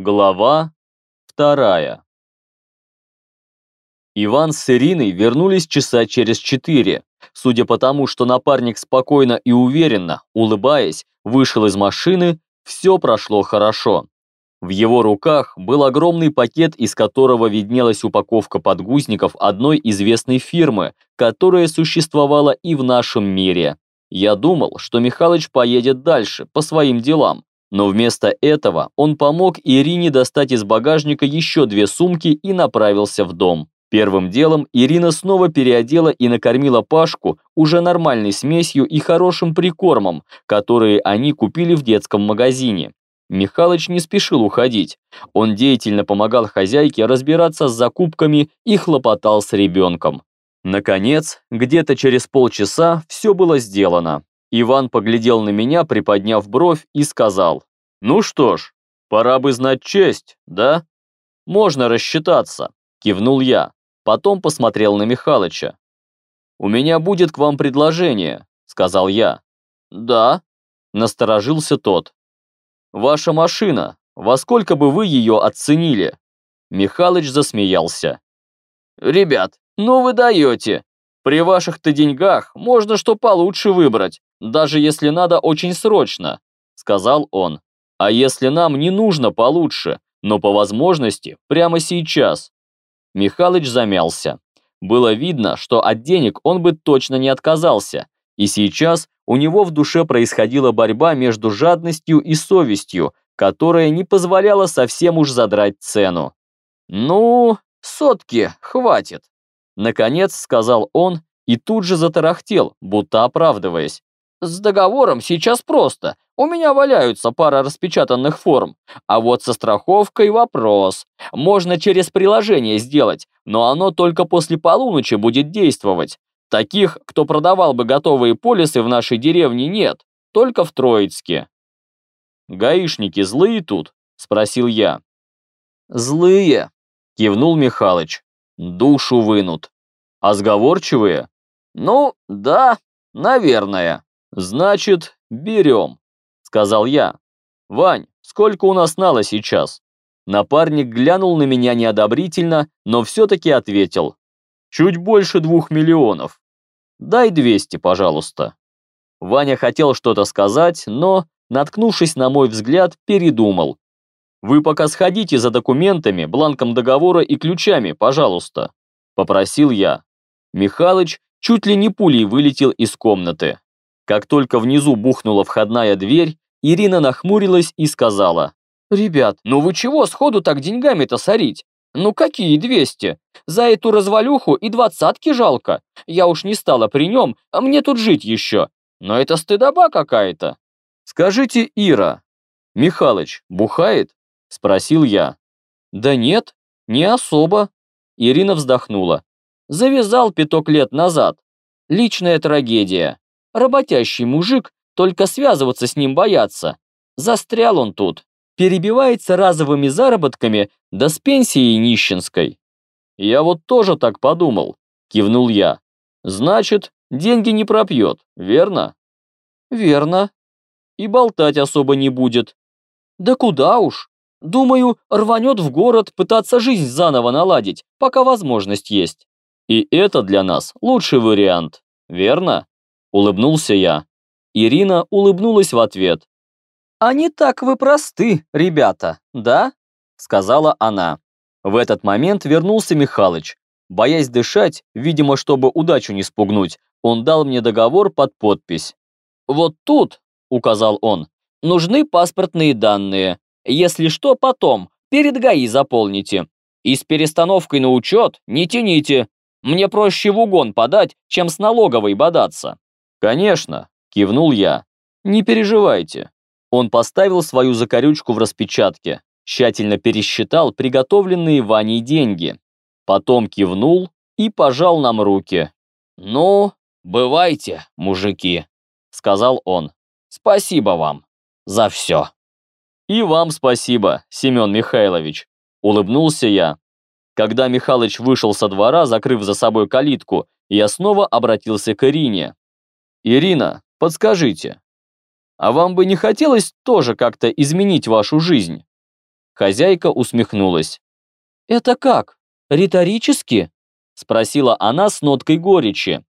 Глава вторая. Иван с Ириной вернулись часа через четыре. Судя по тому, что напарник спокойно и уверенно, улыбаясь, вышел из машины, все прошло хорошо. В его руках был огромный пакет, из которого виднелась упаковка подгузников одной известной фирмы, которая существовала и в нашем мире. Я думал, что Михалыч поедет дальше, по своим делам, но вместо этого он помог Ирине достать из багажника еще две сумки и направился в дом. Первым делом Ирина снова переодела и накормила Пашку уже нормальной смесью и хорошим прикормом, которые они купили в детском магазине. Михалыч не спешил уходить. Он деятельно помогал хозяйке разбираться с закупками и хлопотал с ребенком. Наконец, где-то через полчаса все было сделано. Иван поглядел на меня, приподняв бровь, и сказал, «Ну что ж, пора бы знать честь, да?» «Можно рассчитаться», – кивнул я. Потом посмотрел на Михалыча. «У меня будет к вам предложение», – сказал я. «Да», – насторожился тот. «Ваша машина, во сколько бы вы ее оценили?» Михалыч засмеялся. «Ребят, ну вы даете. При ваших-то деньгах можно что получше выбрать даже если надо очень срочно», — сказал он. «А если нам не нужно получше, но по возможности прямо сейчас?» Михалыч замялся. Было видно, что от денег он бы точно не отказался, и сейчас у него в душе происходила борьба между жадностью и совестью, которая не позволяла совсем уж задрать цену. «Ну, сотки, хватит», — наконец сказал он и тут же затарахтел, будто оправдываясь. С договором сейчас просто. У меня валяются пара распечатанных форм. А вот со страховкой вопрос. Можно через приложение сделать, но оно только после полуночи будет действовать. Таких, кто продавал бы готовые полисы в нашей деревне, нет. Только в Троицке. «Гаишники злые тут?» – спросил я. «Злые», – кивнул Михалыч. «Душу вынут. А сговорчивые?» «Ну, да, наверное». «Значит, берем», — сказал я. «Вань, сколько у нас нала сейчас?» Напарник глянул на меня неодобрительно, но все-таки ответил. «Чуть больше двух миллионов. Дай двести, пожалуйста». Ваня хотел что-то сказать, но, наткнувшись на мой взгляд, передумал. «Вы пока сходите за документами, бланком договора и ключами, пожалуйста», – попросил я. Михалыч чуть ли не пулей вылетел из комнаты. Как только внизу бухнула входная дверь, Ирина нахмурилась и сказала. «Ребят, ну вы чего сходу так деньгами-то сорить? Ну какие 200? За эту развалюху и двадцатки жалко. Я уж не стала при нем, а мне тут жить еще. Но это стыдоба какая-то». «Скажите, Ира, Михалыч бухает?» – спросил я. «Да нет, не особо». Ирина вздохнула. «Завязал пяток лет назад. Личная трагедия. Работящий мужик, только связываться с ним боятся. Застрял он тут. Перебивается разовыми заработками, да с пенсией нищенской. Я вот тоже так подумал, кивнул я. Значит, деньги не пропьет, верно? Верно. И болтать особо не будет. Да куда уж. Думаю, рванет в город пытаться жизнь заново наладить, пока возможность есть. И это для нас лучший вариант, верно? Улыбнулся я. Ирина улыбнулась в ответ. «А не так вы просты, ребята, да?» Сказала она. В этот момент вернулся Михалыч. Боясь дышать, видимо, чтобы удачу не спугнуть, он дал мне договор под подпись. «Вот тут», — указал он, — «нужны паспортные данные. Если что, потом, перед ГАИ заполните. И с перестановкой на учет не тяните. Мне проще в угон подать, чем с налоговой бодаться». «Конечно», – кивнул я. «Не переживайте». Он поставил свою закорючку в распечатке, тщательно пересчитал приготовленные Ваней деньги. Потом кивнул и пожал нам руки. «Ну, бывайте, мужики», – сказал он. «Спасибо вам за все». «И вам спасибо, Семен Михайлович», – улыбнулся я. Когда Михалыч вышел со двора, закрыв за собой калитку, я снова обратился к Ирине. Ирина, подскажите, а вам бы не хотелось тоже как-то изменить вашу жизнь? Хозяйка усмехнулась. «Это как? Риторически?» Спросила она с ноткой горечи.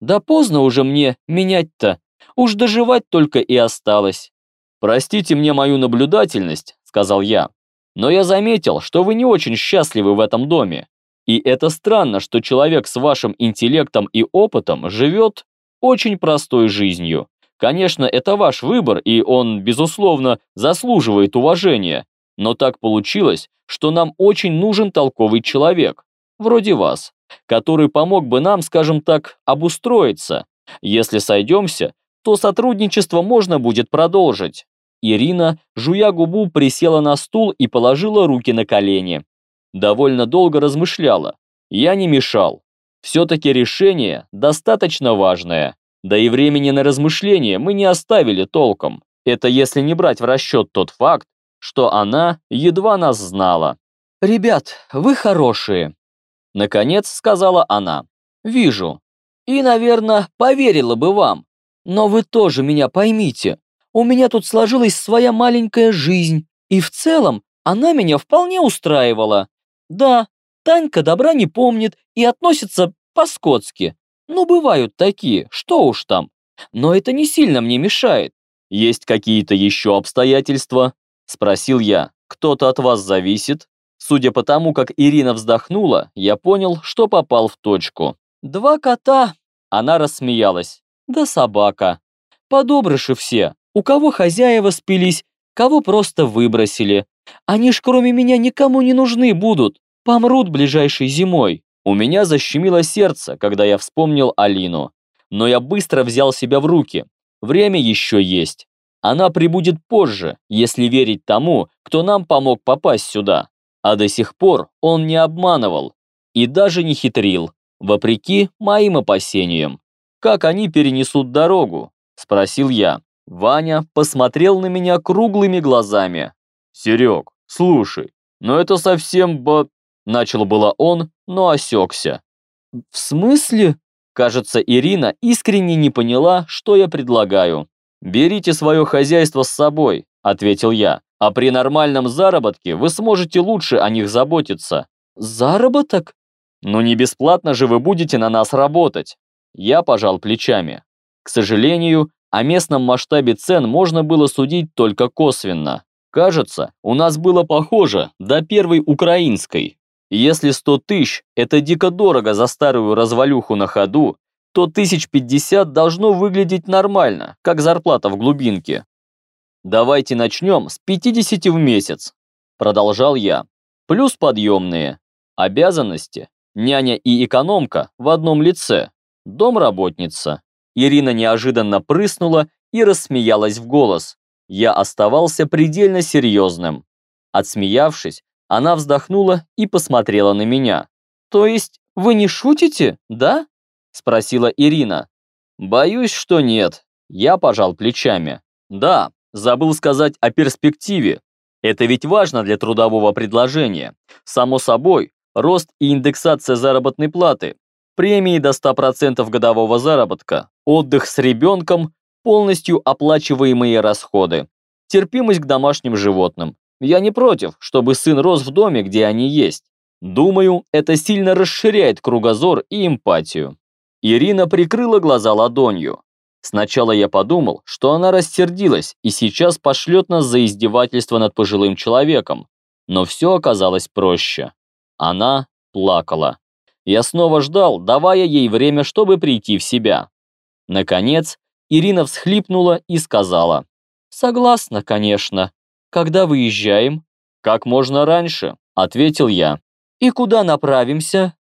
«Да поздно уже мне менять-то. Уж доживать только и осталось». «Простите мне мою наблюдательность», — сказал я. «Но я заметил, что вы не очень счастливы в этом доме. И это странно, что человек с вашим интеллектом и опытом живет очень простой жизнью. Конечно, это ваш выбор, и он, безусловно, заслуживает уважения. Но так получилось, что нам очень нужен толковый человек, вроде вас, который помог бы нам, скажем так, обустроиться. Если сойдемся, то сотрудничество можно будет продолжить. Ирина, жуя губу, присела на стул и положила руки на колени. Довольно долго размышляла. Я не мешал. Все-таки решение достаточно важное. Да и времени на размышления мы не оставили толком. Это если не брать в расчет тот факт, что она едва нас знала. «Ребят, вы хорошие», — наконец сказала она. «Вижу. И, наверное, поверила бы вам. Но вы тоже меня поймите. У меня тут сложилась своя маленькая жизнь, и в целом она меня вполне устраивала. Да, Танька добра не помнит и относится по-скотски. Ну, бывают такие, что уж там. Но это не сильно мне мешает. Есть какие-то еще обстоятельства? Спросил я. Кто-то от вас зависит? Судя по тому, как Ирина вздохнула, я понял, что попал в точку. Два кота. Она рассмеялась. Да собака. Подобрыши все. У кого хозяева спились, кого просто выбросили. Они ж кроме меня никому не нужны будут. Помрут ближайшей зимой. У меня защемило сердце, когда я вспомнил Алину. Но я быстро взял себя в руки. Время еще есть. Она прибудет позже, если верить тому, кто нам помог попасть сюда. А до сих пор он не обманывал и даже не хитрил, вопреки моим опасениям. «Как они перенесут дорогу?» – спросил я. Ваня посмотрел на меня круглыми глазами. «Серег, слушай, но это совсем бо...» Начал было он, но осекся. «В смысле?» Кажется, Ирина искренне не поняла, что я предлагаю. «Берите свое хозяйство с собой», – ответил я. «А при нормальном заработке вы сможете лучше о них заботиться». «Заработок?» «Ну не бесплатно же вы будете на нас работать». Я пожал плечами. К сожалению, о местном масштабе цен можно было судить только косвенно. Кажется, у нас было похоже до первой украинской. Если 100 тысяч – это дико дорого за старую развалюху на ходу, то 1050 должно выглядеть нормально, как зарплата в глубинке. Давайте начнем с 50 в месяц, продолжал я. Плюс подъемные. Обязанности. Няня и экономка в одном лице. Домработница. Ирина неожиданно прыснула и рассмеялась в голос. Я оставался предельно серьезным. Отсмеявшись, она вздохнула и посмотрела на меня. «То есть вы не шутите, да?» Спросила Ирина. «Боюсь, что нет». Я пожал плечами. «Да, забыл сказать о перспективе. Это ведь важно для трудового предложения. Само собой, рост и индексация заработной платы, премии до 100% годового заработка, отдых с ребенком, полностью оплачиваемые расходы, терпимость к домашним животным, я не против, чтобы сын рос в доме, где они есть. Думаю, это сильно расширяет кругозор и эмпатию. Ирина прикрыла глаза ладонью. Сначала я подумал, что она рассердилась и сейчас пошлет нас за издевательство над пожилым человеком. Но все оказалось проще. Она плакала. Я снова ждал, давая ей время, чтобы прийти в себя. Наконец, Ирина всхлипнула и сказала. «Согласна, конечно. «Когда выезжаем?» «Как можно раньше», — ответил я. «И куда направимся?»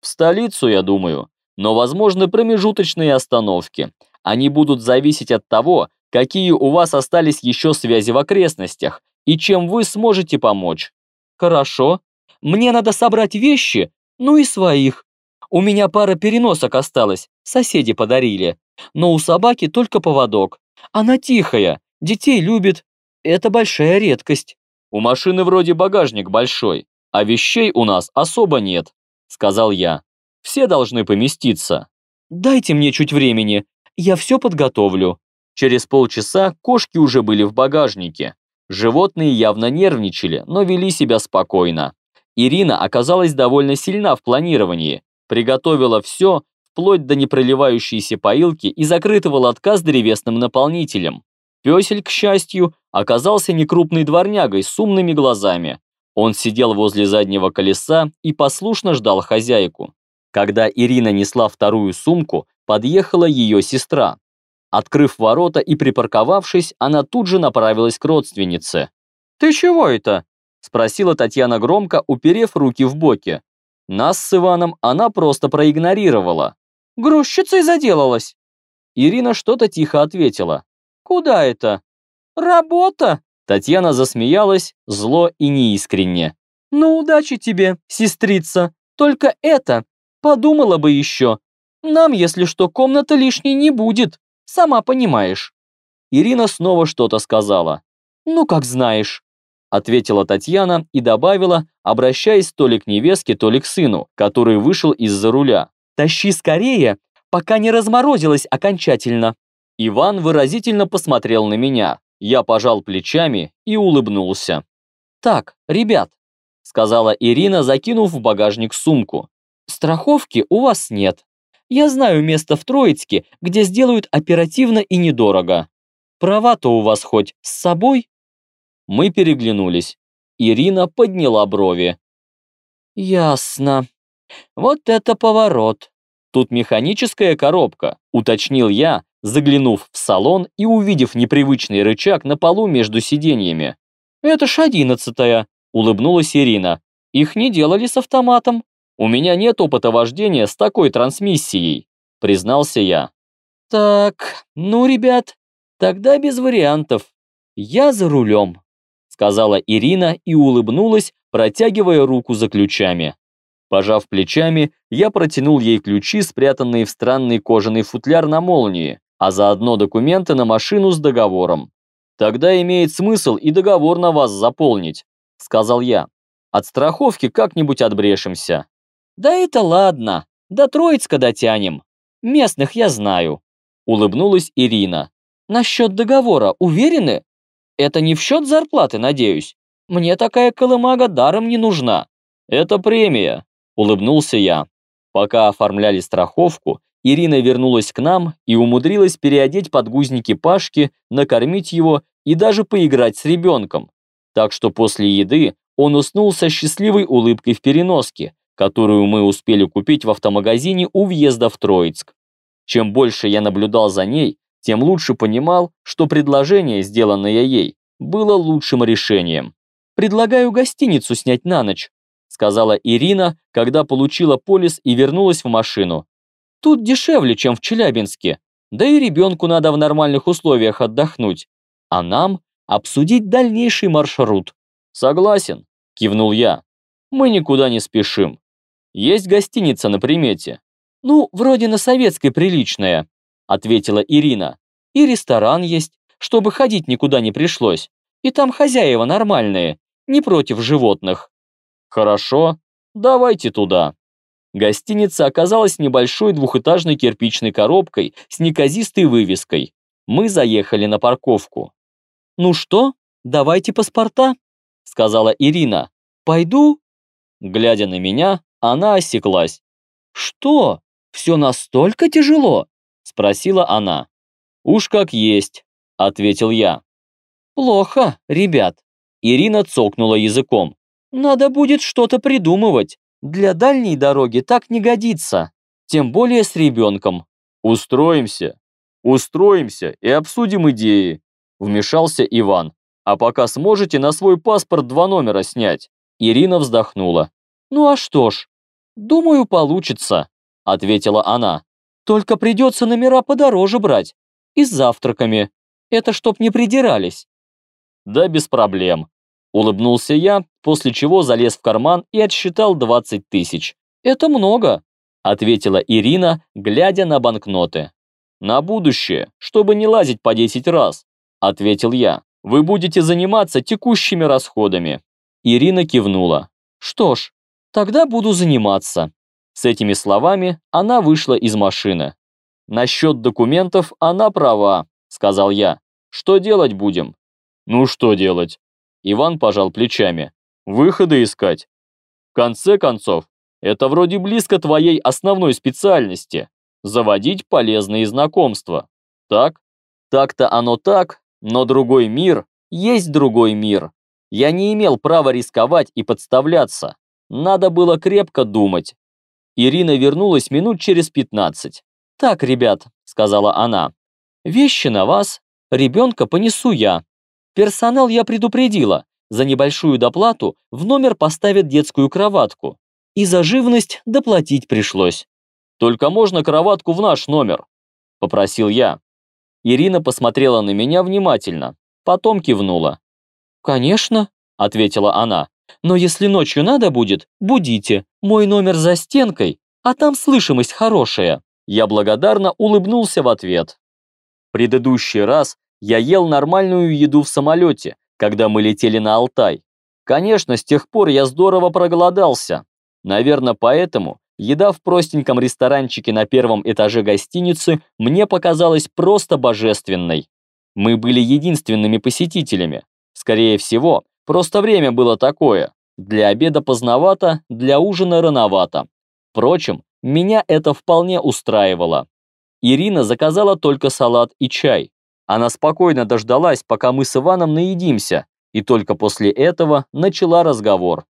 «В столицу, я думаю, но возможны промежуточные остановки. Они будут зависеть от того, какие у вас остались еще связи в окрестностях и чем вы сможете помочь». «Хорошо. Мне надо собрать вещи, ну и своих. У меня пара переносок осталось, соседи подарили. Но у собаки только поводок. Она тихая, детей любит, это большая редкость. У машины вроде багажник большой, а вещей у нас особо нет, сказал я. Все должны поместиться. Дайте мне чуть времени, я все подготовлю. Через полчаса кошки уже были в багажнике. Животные явно нервничали, но вели себя спокойно. Ирина оказалась довольно сильна в планировании, приготовила все, вплоть до непроливающейся поилки и закрытого лотка с древесным наполнителем. Пёсель, к счастью, оказался некрупной дворнягой с умными глазами. Он сидел возле заднего колеса и послушно ждал хозяйку. Когда Ирина несла вторую сумку, подъехала ее сестра. Открыв ворота и припарковавшись, она тут же направилась к родственнице. «Ты чего это?» – спросила Татьяна громко, уперев руки в боки. Нас с Иваном она просто проигнорировала. «Грузчицей заделалась!» Ирина что-то тихо ответила. «Куда это?» «Работа!» Татьяна засмеялась, зло и неискренне. «Ну, удачи тебе, сестрица. Только это, подумала бы еще. Нам, если что, комната лишней не будет. Сама понимаешь». Ирина снова что-то сказала. «Ну, как знаешь», — ответила Татьяна и добавила, обращаясь то ли к невестке, то ли к сыну, который вышел из-за руля. «Тащи скорее, пока не разморозилась окончательно». Иван выразительно посмотрел на меня. Я пожал плечами и улыбнулся. «Так, ребят», — сказала Ирина, закинув в багажник сумку. «Страховки у вас нет. Я знаю место в Троицке, где сделают оперативно и недорого. Права-то у вас хоть с собой?» Мы переглянулись. Ирина подняла брови. «Ясно. Вот это поворот. Тут механическая коробка», — уточнил я, заглянув в салон и увидев непривычный рычаг на полу между сиденьями. «Это ж одиннадцатая», — улыбнулась Ирина. «Их не делали с автоматом». «У меня нет опыта вождения с такой трансмиссией», — признался я. «Так, ну, ребят, тогда без вариантов. Я за рулем», — сказала Ирина и улыбнулась, протягивая руку за ключами. Пожав плечами, я протянул ей ключи, спрятанные в странный кожаный футляр на молнии, а заодно документы на машину с договором. «Тогда имеет смысл и договор на вас заполнить», — сказал я. «От страховки как-нибудь отбрешемся». «Да это ладно, до Троицка дотянем. Местных я знаю», — улыбнулась Ирина. «Насчет договора уверены? Это не в счет зарплаты, надеюсь? Мне такая колымага даром не нужна». «Это премия», — улыбнулся я. Пока оформляли страховку, Ирина вернулась к нам и умудрилась переодеть подгузники Пашки, накормить его и даже поиграть с ребенком. Так что после еды он уснул со счастливой улыбкой в переноске, которую мы успели купить в автомагазине у въезда в Троицк. Чем больше я наблюдал за ней, тем лучше понимал, что предложение, сделанное ей, было лучшим решением. «Предлагаю гостиницу снять на ночь», сказала Ирина, когда получила полис и вернулась в машину. Тут дешевле, чем в Челябинске, да и ребенку надо в нормальных условиях отдохнуть, а нам обсудить дальнейший маршрут. Согласен, кивнул я. Мы никуда не спешим. Есть гостиница на примете. Ну, вроде на советской приличная, ответила Ирина. И ресторан есть, чтобы ходить никуда не пришлось. И там хозяева нормальные, не против животных. Хорошо, давайте туда. Гостиница оказалась небольшой двухэтажной кирпичной коробкой с неказистой вывеской. Мы заехали на парковку. «Ну что, давайте паспорта», — сказала Ирина. «Пойду?» Глядя на меня, она осеклась. «Что, все настолько тяжело?» — спросила она. «Уж как есть», — ответил я. «Плохо, ребят», — Ирина цокнула языком. «Надо будет что-то придумывать. Для дальней дороги так не годится, тем более с ребенком. Устроимся, устроимся и обсудим идеи, вмешался Иван. А пока сможете на свой паспорт два номера снять. Ирина вздохнула. Ну а что ж, думаю, получится, ответила она. Только придется номера подороже брать. И с завтраками. Это чтоб не придирались. Да без проблем, Улыбнулся я, после чего залез в карман и отсчитал 20 тысяч. «Это много», — ответила Ирина, глядя на банкноты. «На будущее, чтобы не лазить по 10 раз», — ответил я. «Вы будете заниматься текущими расходами». Ирина кивнула. «Что ж, тогда буду заниматься». С этими словами она вышла из машины. «Насчет документов она права», — сказал я. «Что делать будем?» Ну что делать? Иван пожал плечами. Выходы искать. В конце концов, это вроде близко твоей основной специальности. Заводить полезные знакомства. Так? Так-то оно так, но другой мир есть другой мир. Я не имел права рисковать и подставляться. Надо было крепко думать. Ирина вернулась минут через 15. «Так, ребят», — сказала она, — «вещи на вас, ребенка понесу я. Персонал я предупредила, за небольшую доплату в номер поставят детскую кроватку. И за живность доплатить пришлось. «Только можно кроватку в наш номер?» – попросил я. Ирина посмотрела на меня внимательно, потом кивнула. «Конечно», – ответила она. «Но если ночью надо будет, будите. Мой номер за стенкой, а там слышимость хорошая». Я благодарно улыбнулся в ответ. Предыдущий раз я ел нормальную еду в самолете, когда мы летели на Алтай. Конечно, с тех пор я здорово проголодался. Наверное, поэтому еда в простеньком ресторанчике на первом этаже гостиницы мне показалась просто божественной. Мы были единственными посетителями. Скорее всего, просто время было такое. Для обеда поздновато, для ужина рановато. Впрочем, меня это вполне устраивало. Ирина заказала только салат и чай. Она спокойно дождалась, пока мы с Иваном наедимся, и только после этого начала разговор.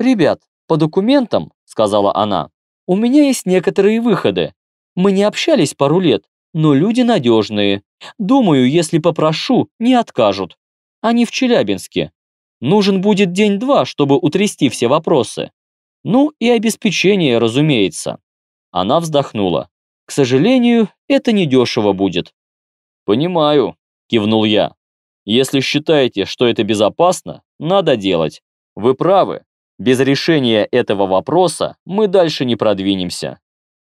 «Ребят, по документам, — сказала она, — у меня есть некоторые выходы. Мы не общались пару лет, но люди надежные. Думаю, если попрошу, не откажут. Они в Челябинске. Нужен будет день-два, чтобы утрясти все вопросы. Ну и обеспечение, разумеется». Она вздохнула. «К сожалению, это недешево будет. «Понимаю», – кивнул я. «Если считаете, что это безопасно, надо делать. Вы правы. Без решения этого вопроса мы дальше не продвинемся».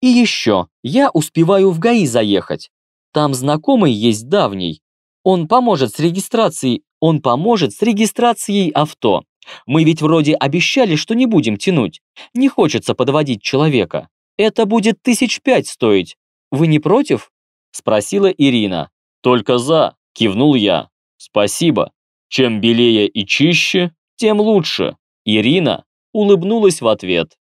«И еще, я успеваю в ГАИ заехать. Там знакомый есть давний. Он поможет с регистрацией, он поможет с регистрацией авто. Мы ведь вроде обещали, что не будем тянуть. Не хочется подводить человека. Это будет тысяч пять стоить. Вы не против?» Спросила Ирина. «Только за», – кивнул я. «Спасибо. Чем белее и чище, тем лучше». Ирина улыбнулась в ответ.